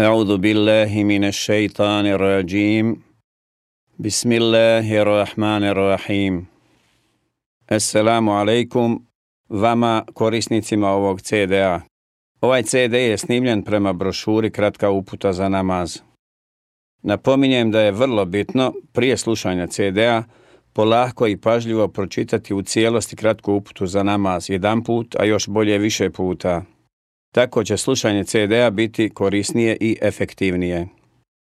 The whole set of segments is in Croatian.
أعوذ بالله من الشيطان الرجيم بسم الله الرحمن الرحيم Assalamu alaikum vama korisnicima ovog CD-a. Ovaj CD je snimljen prema brošuri Kratka uputa za namaz. Napominjem da je vrlo bitno prije slušanja CD-a polako i pažljivo pročitati u cijelosti kratku uputu za namaz jedan put, a još bolje više puta. Tako će slušanje CD-a biti korisnije i efektivnije.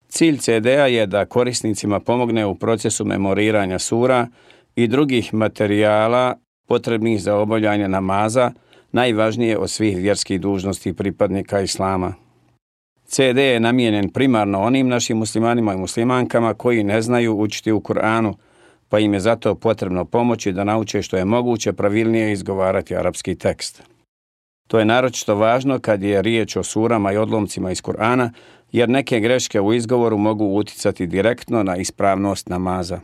Cilj CD-a je da korisnicima pomogne u procesu memoriranja sura i drugih materijala potrebnih za obavljanje namaza, najvažnije od svih vjerskih dužnosti pripadnika Islama. CD je namijenjen primarno onim našim muslimanima i muslimankama koji ne znaju učiti u Kur'anu, pa im je zato potrebno pomoći da nauče što je moguće pravilnije izgovarati arapski tekst. To je naročito važno kad je riječ o surama i odlomcima iz Kur'ana, jer neke greške u izgovoru mogu uticati direktno na ispravnost namaza.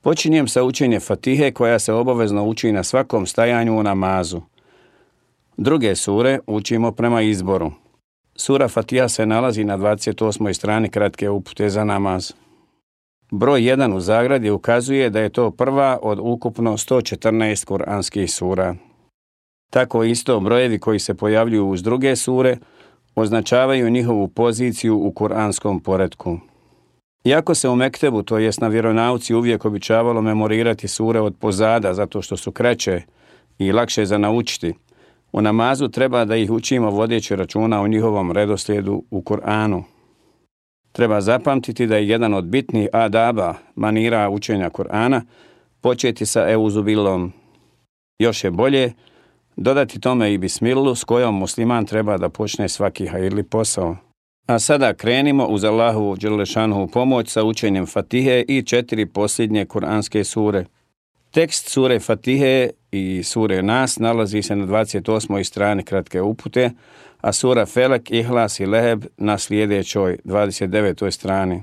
Počinjem sa učenjem Fatihe koja se obavezno uči na svakom stajanju u namazu. Druge sure učimo prema izboru. Sura Fatiha se nalazi na 28. strani kratke upute za namaz. Broj 1 u zagradi ukazuje da je to prva od ukupno 114 kuranskih sura. Tako isto brojevi koji se pojavljuju uz druge sure označavaju njihovu poziciju u kuranskom poredku. Iako se u Mektebu, to jest na vjeronauci, uvijek običavalo memorirati sure od pozada zato što su kreće i lakše za naučiti, u namazu treba da ih učimo vodeći računa o njihovom redoslijedu u Kur'anu. Treba zapamtiti da je jedan od bitnih adaba manira učenja Kur'ana početi sa euzubilom. Još je bolje dodati tome i bismilu s kojom musliman treba da počne svaki hajirli posao. A sada krenimo uz Allahovu Đelešanovu pomoć sa učenjem Fatihe i četiri posljednje kuranske sure. Tekst sure Fatihe i sure Nas nalazi se na 28. strani kratke upute, a sura Felek, Ihlas i Leheb na sljedećoj 29. strani.